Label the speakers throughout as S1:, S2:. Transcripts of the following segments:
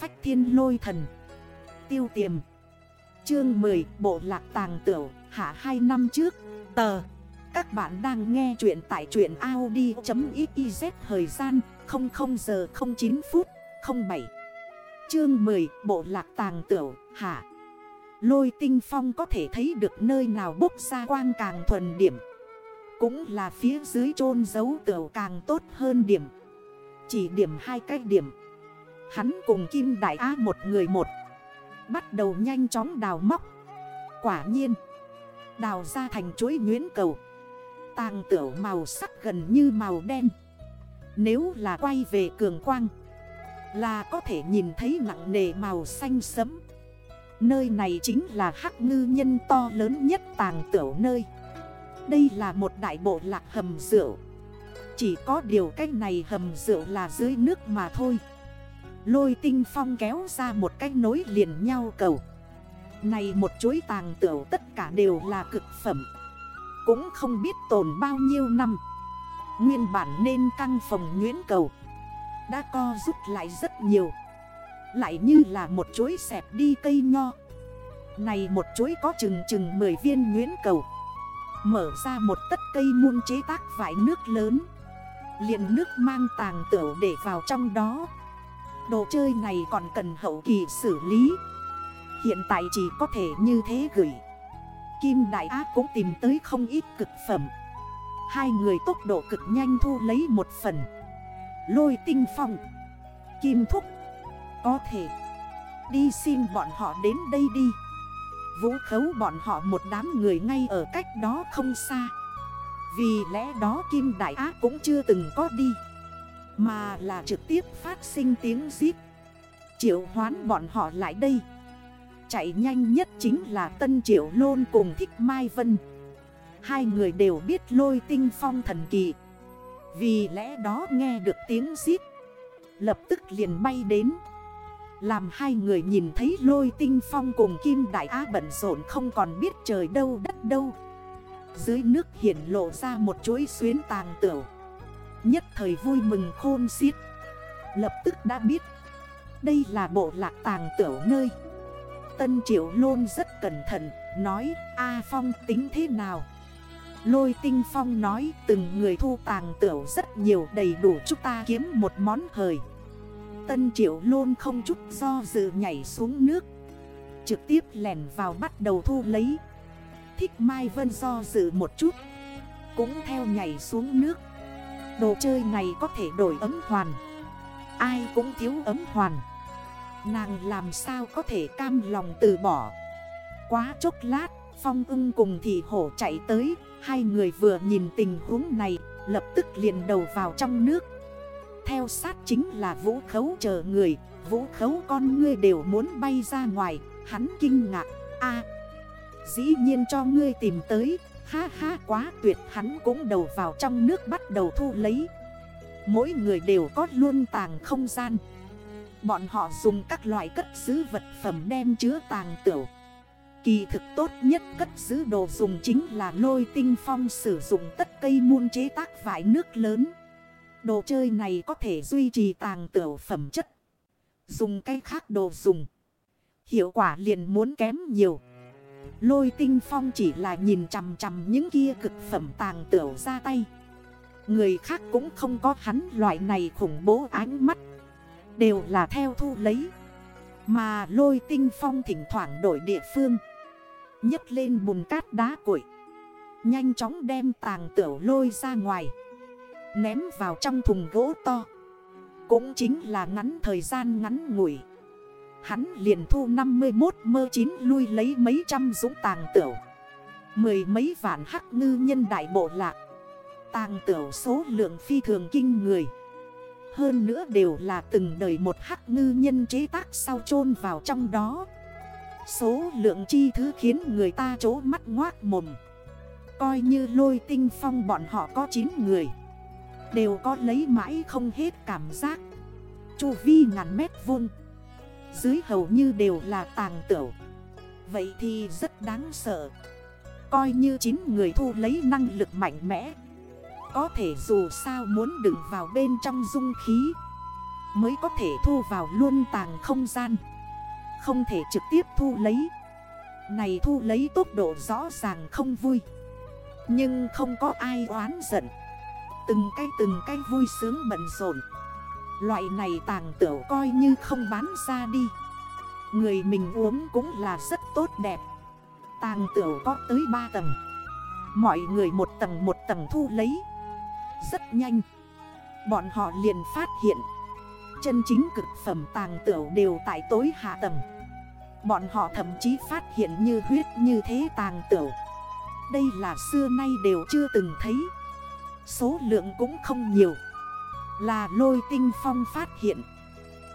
S1: phách thiên lôi thần. Tiêu tiềm. Chương 10 Bộ lạc tàng tửu, Hạ 2 năm trước. Tờ. Các bạn đang nghe chuyện tại truyện Audi.xyz Thời gian 00 giờ 09 phút 07 Chương 10 Bộ lạc tàng tửu, Hạ. Lôi tinh phong có thể thấy được nơi nào bốc ra quang càng thuần điểm. Cũng là phía dưới chôn giấu tửu càng tốt hơn điểm. Chỉ điểm hai cái điểm. Hắn cùng Kim Đại Á một người một. Bắt đầu nhanh chóng đào móc. Quả nhiên, Đào ra thành chuối nhuyễn cầu. Tàng tửu màu sắc gần như màu đen. Nếu là quay về cường quang, Là có thể nhìn thấy nặng nề màu xanh sẫm. Nơi này chính là hắc ngư nhân to lớn nhất tàng tửu nơi. Đây là một đại bộ lạc hầm rượu. Chỉ có điều cách này hầm rượu là dưới nước mà thôi. Lôi tinh phong kéo ra một cái nối liền nhau cầu. Này một chuối tàng tửu tất cả đều là cực phẩm. Cũng không biết tồn bao nhiêu năm. Nguyên bản nên căng phòng nguyễn cầu. Đã co rút lại rất nhiều. Lại như là một chuối xẹp đi cây nho. Này một chuối có chừng chừng 10 viên nguyễn cầu. Mở ra một tất cây muôn chế tác vải nước lớn. Liền nước mang tàng tửu để vào trong đó. Đồ chơi này còn cần hậu kỳ xử lý. Hiện tại chỉ có thể như thế gửi. Kim Đại Á cũng tìm tới không ít cực phẩm. Hai người tốc độ cực nhanh thu lấy một phần. Lôi tinh phong. Kim Thúc. Có thể. Đi xin bọn họ đến đây đi. Vũ khấu bọn họ một đám người ngay ở cách đó không xa. Vì lẽ đó Kim Đại Á cũng chưa từng có đi mà là trực tiếp phát sinh tiếng giết Triệu hoán bọn họ lại đây. Chạy nhanh nhất chính là Tân Triệu Lôn cùng Thích Mai Vân. Hai người đều biết lôi tinh phong thần kỳ. Vì lẽ đó nghe được tiếng giết Lập tức liền bay đến. Làm hai người nhìn thấy lôi tinh phong cùng Kim Đại Á bận rộn không còn biết trời đâu đất đâu. Dưới nước hiện lộ ra một chuỗi xuyến tàng tửu. Nhất thời vui mừng khôn xiết. Lập tức đã biết. Đây là bộ lạc tàng tiểu nơi. Tân Triệu Lôn rất cẩn thận, Nói, A Phong tính thế nào? Lôi tinh Phong nói, Từng người thu tàng tiểu rất nhiều, Đầy đủ chúng ta kiếm một món hời. Tân Triệu Lôn không chút do dự nhảy xuống nước. Trực tiếp lèn vào bắt đầu thu lấy. Thích Mai Vân do dự một chút. Cũng theo nhảy xuống nước. Đồ chơi này có thể đổi ấm hoàn. Ai cũng thiếu ấm hoàn. Nàng làm sao có thể cam lòng từ bỏ? Quá chốc lát, Phong ưng cùng thị hổ chạy tới. Hai người vừa nhìn tình huống này, Lập tức liền đầu vào trong nước. Theo sát chính là vũ khấu chờ người. Vũ khấu con ngươi đều muốn bay ra ngoài. Hắn kinh ngạc. A, Dĩ nhiên cho ngươi tìm tới. Ha ha, quá tuyệt, hắn cũng đầu vào trong nước bắt đầu thu lấy. Mỗi người đều có luôn tàng không gian. Bọn họ dùng các loại cất giữ vật phẩm đem chứa tàng tiểu Kỳ thực tốt nhất cất giữ đồ dùng chính là lôi tinh phong sử dụng tất cây muôn chế tác vải nước lớn. Đồ chơi này có thể duy trì tàng tiểu phẩm chất. Dùng cái khác đồ dùng. Hiệu quả liền muốn kém nhiều. Lôi tinh phong chỉ là nhìn chằm chằm những kia cực phẩm tàng tửu ra tay. Người khác cũng không có hắn loại này khủng bố ánh mắt. Đều là theo thu lấy. Mà lôi tinh phong thỉnh thoảng đổi địa phương. Nhấc lên bùn cát đá củi Nhanh chóng đem tàng tửu lôi ra ngoài. Ném vào trong thùng gỗ to. Cũng chính là ngắn thời gian ngắn ngủi. Hắn liền thu 51 mơ chín lui lấy mấy trăm dũng tàng tửu Mười mấy vạn hắc ngư nhân đại bộ lạc. Tàng tửu số lượng phi thường kinh người. Hơn nữa đều là từng đời một hắc ngư nhân chế tác sau chôn vào trong đó. Số lượng chi thứ khiến người ta chố mắt ngoác mồm. Coi như lôi tinh phong bọn họ có 9 người. Đều có lấy mãi không hết cảm giác. Chu vi ngàn mét vuông dưới hầu như đều là tàng tửu. Vậy thì rất đáng sợ. Coi như 9 người thu lấy năng lực mạnh mẽ. Có thể dù sao muốn đựng vào bên trong dung khí, Mới có thể thu vào luôn tàng không gian. Không thể trực tiếp thu lấy. Này thu lấy tốc độ rõ ràng không vui. Nhưng không có ai oán giận. Từng cái từng cái vui sướng bận rộn. Loại này tàng tửu coi như không bán ra đi. Người mình uống cũng là rất tốt đẹp. Tàng tửu có tới 3 tầng. Mọi người một tầng một tầng thu lấy. Rất nhanh. Bọn họ liền phát hiện. Chân chính cực phẩm tàng tửu đều tại tối hạ tầng. Bọn họ thậm chí phát hiện như huyết như thế tàng tửu. Đây là xưa nay đều chưa từng thấy. Số lượng cũng không nhiều. Là lôi tinh phong phát hiện.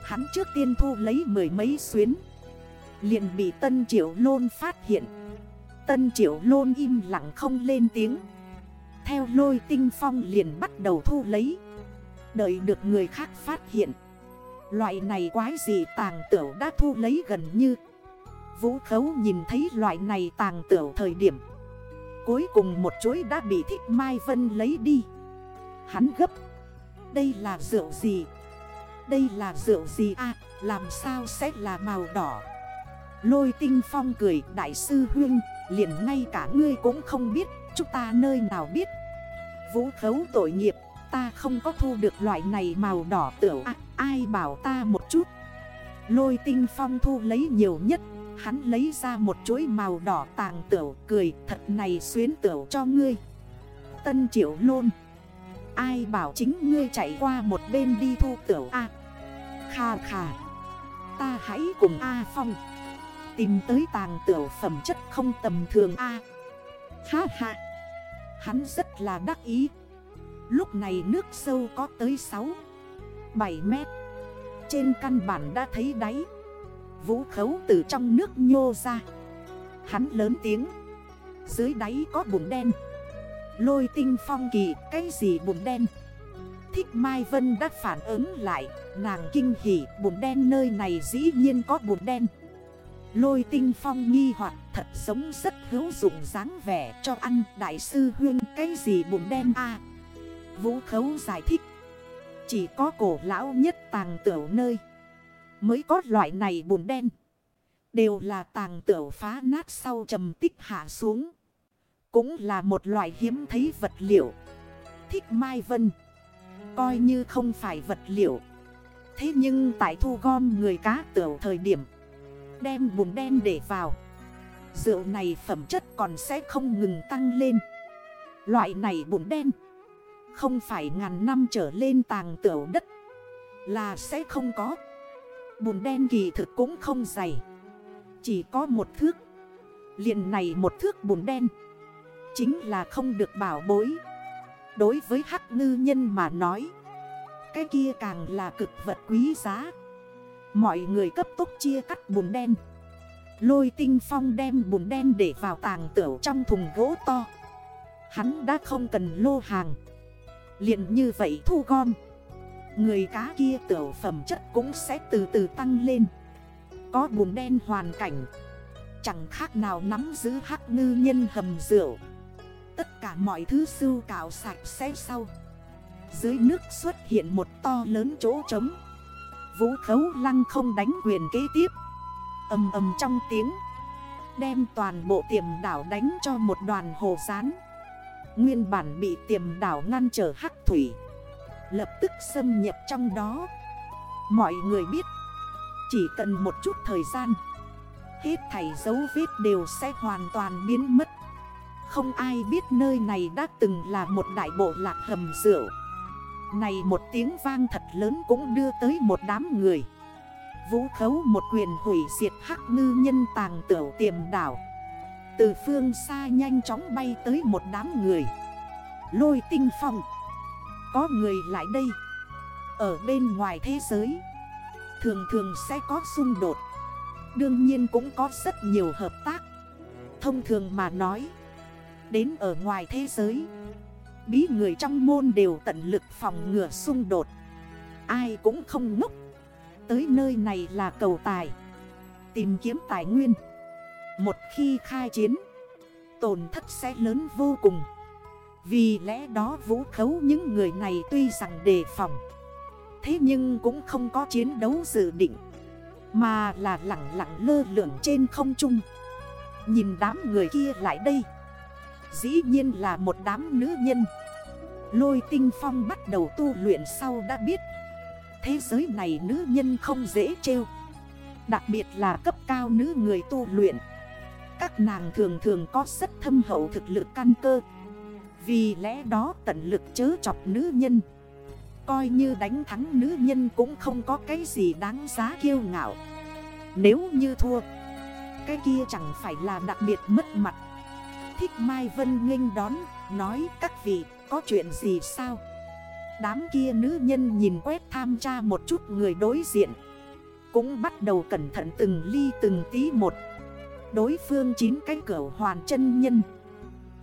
S1: Hắn trước tiên thu lấy mười mấy xuyến. Liền bị Tân Triệu Lôn phát hiện. Tân Triệu Lôn im lặng không lên tiếng. Theo lôi tinh phong liền bắt đầu thu lấy. Đợi được người khác phát hiện. Loại này quái gì tàng tửu đã thu lấy gần như. Vũ khấu nhìn thấy loại này tàng tửu thời điểm. Cuối cùng một chuỗi đã bị thích Mai Vân lấy đi. Hắn gấp đây là rượu gì? Đây là rượu gì? À Làm sao sẽ là màu đỏ? Lôi tinh phong cười Đại sư Huyên liền ngay cả ngươi cũng không biết Chúng ta nơi nào biết? Vũ khấu tội nghiệp Ta không có thu được loại này màu đỏ tiểu à, Ai bảo ta một chút? Lôi tinh phong thu lấy nhiều nhất Hắn lấy ra một chuỗi màu đỏ tàng tiểu Cười thật này xuyến tiểu cho ngươi. Tân triệu lôn Ai bảo chính ngươi chạy qua một bên đi thu tiểu A? Kha kha, Ta hãy cùng A Phong Tìm tới tàng tiểu phẩm chất không tầm thường A. Ha ha, Hắn rất là đắc ý. Lúc này nước sâu có tới 6 7 mét. Trên căn bản đã thấy đáy, Vũ khấu từ trong nước nhô ra. Hắn lớn tiếng, Dưới đáy có bùn đen. Lôi tinh phong kỳ, cái gì bùn đen? Thích Mai Vân đã phản ứng lại, Nàng kinh hỉ bùn đen nơi này dĩ nhiên có bùn đen. Lôi tinh phong nghi hoặc, thật sống rất hữu dụng dáng vẻ cho ăn, Đại sư Huyên, cái gì bùn đen a? Vũ khấu giải thích, Chỉ có cổ lão nhất tàng tửu nơi Mới có loại này bùn đen. Đều là tàng tửu phá nát sau trầm tích hạ xuống cũng là một loại hiếm thấy vật liệu. Thích Mai Vân, Coi như không phải vật liệu. Thế nhưng tại thu gom người cá tửu thời điểm, Đem bùn đen để vào. Rượu này phẩm chất còn sẽ không ngừng tăng lên. Loại này bùn đen, Không phải ngàn năm trở lên tàng tửu đất, Là sẽ không có. Bùn đen kỳ thực cũng không dày, Chỉ có một thước. Liền này một thước bùn đen. Chính là không được bảo bối. Đối với hắc ngư nhân mà nói, Cái kia càng là cực vật quý giá. Mọi người cấp tốc chia cắt bùn đen. Lôi tinh phong đem bùn đen để vào tàng tửu trong thùng gỗ to. Hắn đã không cần lô hàng. Liền như vậy thu gom. Người cá kia tửu phẩm chất cũng sẽ từ từ tăng lên. Có bùn đen hoàn cảnh. Chẳng khác nào nắm giữ hắc ngư nhân hầm rượu. Tất cả mọi thứ sưu cào sạch sẽ sau. Dưới nước xuất hiện một to lớn chỗ trống. Vũ khấu lăng không đánh quyền kế tiếp. Âm âm trong tiếng. Đem toàn bộ tiềm đảo đánh cho một đoàn hồ rán Nguyên bản bị tiềm đảo ngăn trở hắc thủy. Lập tức xâm nhập trong đó. Mọi người biết. Chỉ cần một chút thời gian. Hết thảy dấu vết đều sẽ hoàn toàn biến mất không ai biết nơi này đã từng là một đại bộ lạc hầm rượu. Này một tiếng vang thật lớn cũng đưa tới một đám người. Vũ khấu một quyền hủy diệt hắc ngư nhân tàng tiểu tiềm đảo. Từ phương xa nhanh chóng bay tới một đám người. Lôi tinh phong. Có người lại đây. Ở bên ngoài thế giới, Thường thường sẽ có xung đột. Đương nhiên cũng có rất nhiều hợp tác. Thông thường mà nói Đến ở ngoài thế giới. Bí người trong môn đều tận lực phòng ngừa xung đột. Ai cũng không ngốc. Tới nơi này là cầu tài. Tìm kiếm tài nguyên. Một khi khai chiến, Tổn thất sẽ lớn vô cùng. Vì lẽ đó vũ khấu những người này tuy rằng đề phòng, Thế nhưng cũng không có chiến đấu dự định, Mà là lặng lặng lơ lửng trên không trung. Nhìn đám người kia lại đây. Dĩ nhiên là một đám nữ nhân. Lôi tinh phong bắt đầu tu luyện sau đã biết. Thế giới này nữ nhân không dễ trêu. Đặc biệt là cấp cao nữ người tu luyện. Các nàng thường thường có rất thâm hậu thực lực căn cơ. Vì lẽ đó tận lực chớ chọc nữ nhân. Coi như đánh thắng nữ nhân cũng không có cái gì đáng giá kiêu ngạo. Nếu như thua, Cái kia chẳng phải là đặc biệt mất mặt. Thích Mai Vân nghênh đón, Nói, các vị, có chuyện gì sao? Đám kia nữ nhân nhìn quét tham tra một chút người đối diện. Cũng bắt đầu cẩn thận từng ly từng tí một. Đối phương chín cái cửa hoàn chân nhân.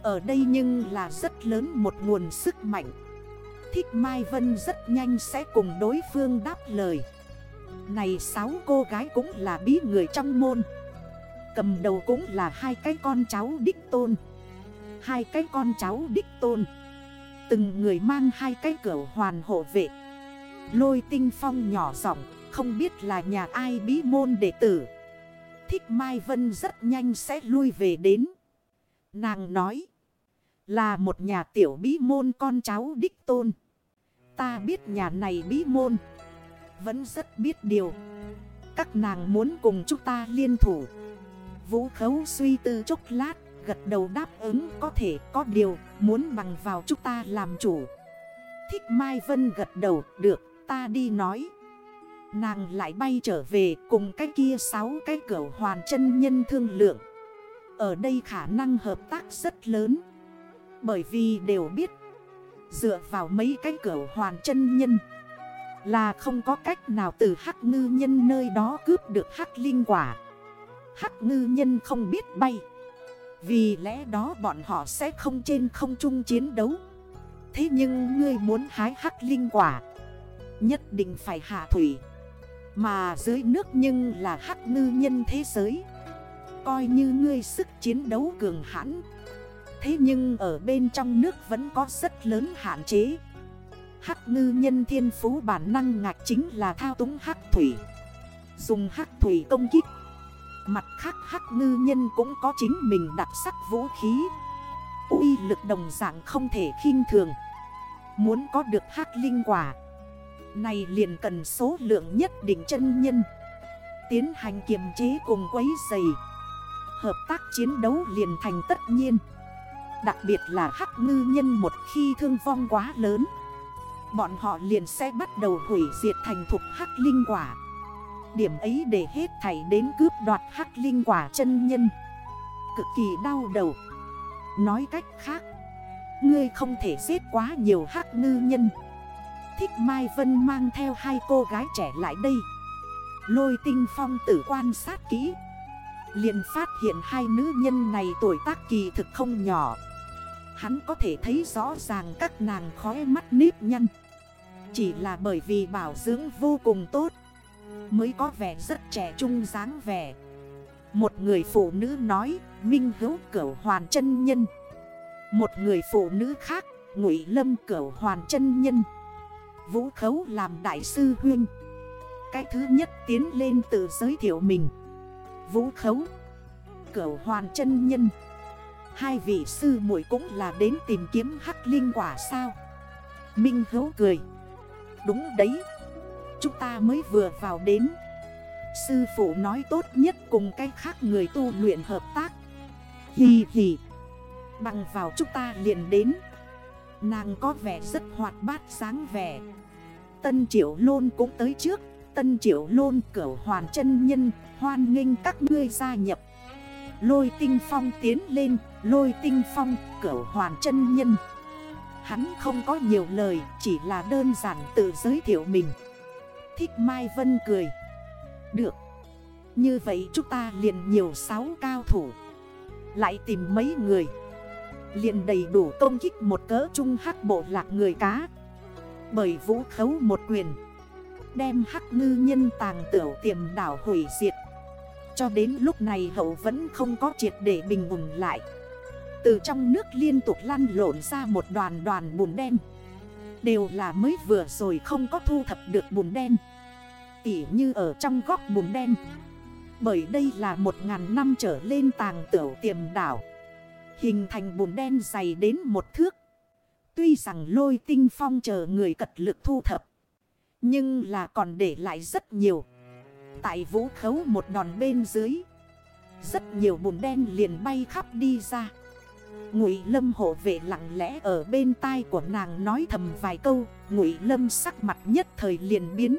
S1: Ở đây nhưng là rất lớn một nguồn sức mạnh. Thích Mai Vân rất nhanh sẽ cùng đối phương đáp lời. Này, sáu cô gái cũng là bí người trong môn. Cầm đầu cũng là hai cái con cháu đích tôn. Hai cái con cháu đích tôn. Từng người mang hai cái cửa hoàn hộ vệ. Lôi tinh phong nhỏ giọng, Không biết là nhà ai bí môn đệ tử. Thích Mai Vân rất nhanh sẽ lui về đến. Nàng nói, Là một nhà tiểu bí môn con cháu đích tôn. Ta biết nhà này bí môn. Vẫn rất biết điều. Các nàng muốn cùng chúng ta liên thủ. Vũ khấu suy tư chốc lát, Gật đầu đáp ứng có thể, có điều, Muốn bằng vào chúng ta làm chủ. Thích Mai Vân gật đầu, Được, ta đi nói. Nàng lại bay trở về cùng cái kia sáu cái cửa hoàn chân nhân thương lượng. Ở đây khả năng hợp tác rất lớn. Bởi vì đều biết, Dựa vào mấy cái cửa hoàn chân nhân, Là không có cách nào từ hắc ngư nhân nơi đó cướp được hắc linh quả. Hắc ngư nhân không biết bay. Vì lẽ đó bọn họ sẽ không trên không trung chiến đấu. Thế nhưng ngươi muốn hái hắc linh quả, Nhất định phải hạ thủy. Mà dưới nước nhưng là hắc ngư nhân thế giới. Coi như ngươi sức chiến đấu cường hãn, Thế nhưng ở bên trong nước vẫn có rất lớn hạn chế. Hắc ngư nhân thiên phú bản năng ngạch chính là thao túng hắc thủy. Dùng hắc thủy công kích Mặt khác hắc ngư nhân cũng có chính mình đặc sắc vũ khí. Uy lực đồng dạng không thể khinh thường. Muốn có được hắc linh quả, Này liền cần số lượng nhất định chân nhân. Tiến hành kiềm chế cùng quấy dày Hợp tác chiến đấu liền thành tất nhiên. Đặc biệt là hắc ngư nhân một khi thương vong quá lớn, Bọn họ liền sẽ bắt đầu hủy diệt thành thục hắc linh quả. Điểm ấy để hết thảy đến cướp đoạt hắc linh quả chân nhân. Cực kỳ đau đầu. Nói cách khác, Ngươi không thể giết quá nhiều hắc ngư nhân. Thích Mai Vân mang theo hai cô gái trẻ lại đây. Lôi tinh phong tử quan sát kỹ. Liền phát hiện hai nữ nhân này tuổi tác kỳ thực không nhỏ. Hắn có thể thấy rõ ràng các nàng khói mắt nếp nhăn. Chỉ là bởi vì bảo dưỡng vô cùng tốt. Mới có vẻ rất trẻ trung dáng vẻ. Một người phụ nữ nói, Minh hữu cửu hoàn chân nhân. Một người phụ nữ khác, Ngụy lâm cửu hoàn chân nhân. Vũ khấu làm đại sư huyên. Cái thứ nhất tiến lên tự giới thiệu mình. Vũ khấu, Cửu hoàn chân nhân. Hai vị sư muội cũng là đến tìm kiếm hắc linh quả sao? Minh hữu cười, Đúng đấy Chúng ta mới vừa vào đến. Sư phụ nói tốt nhất cùng cái khác người tu luyện hợp tác. Hì hì. Bằng vào chúng ta liền đến. Nàng có vẻ rất hoạt bát sáng vẻ. Tân Triệu Lôn cũng tới trước. Tân Triệu Lôn cửu hoàn chân nhân, Hoan nghênh các ngươi gia nhập. Lôi tinh phong tiến lên, Lôi tinh phong cửu hoàn chân nhân. Hắn không có nhiều lời, Chỉ là đơn giản tự giới thiệu mình. Thích Mai Vân cười. Được. Như vậy chúng ta liền nhiều sáu cao thủ. Lại tìm mấy người. Liền đầy đủ công kích một cỡ trung hắc bộ lạc người cá. Bởi vũ khấu một quyền. Đem hắc ngư nhân tàng tiểu tiềm đảo hủy diệt. Cho đến lúc này hậu vẫn không có triệt để bình ổn lại. Từ trong nước liên tục lăn lộn ra một đoàn đoàn bùn đen. Đều là mới vừa rồi không có thu thập được bùn đen. Tỉ như ở trong góc bùn đen. Bởi đây là một ngàn năm trở lên tàng tiểu tiềm đảo. Hình thành bùn đen dày đến một thước. Tuy rằng lôi tinh phong chờ người cật lực thu thập. Nhưng là còn để lại rất nhiều. Tại vũ khấu một đòn bên dưới. Rất nhiều bùn đen liền bay khắp đi ra. Ngụy Lâm hộ vệ lặng lẽ ở bên tai của nàng nói thầm vài câu. Ngụy Lâm sắc mặt nhất thời liền biến.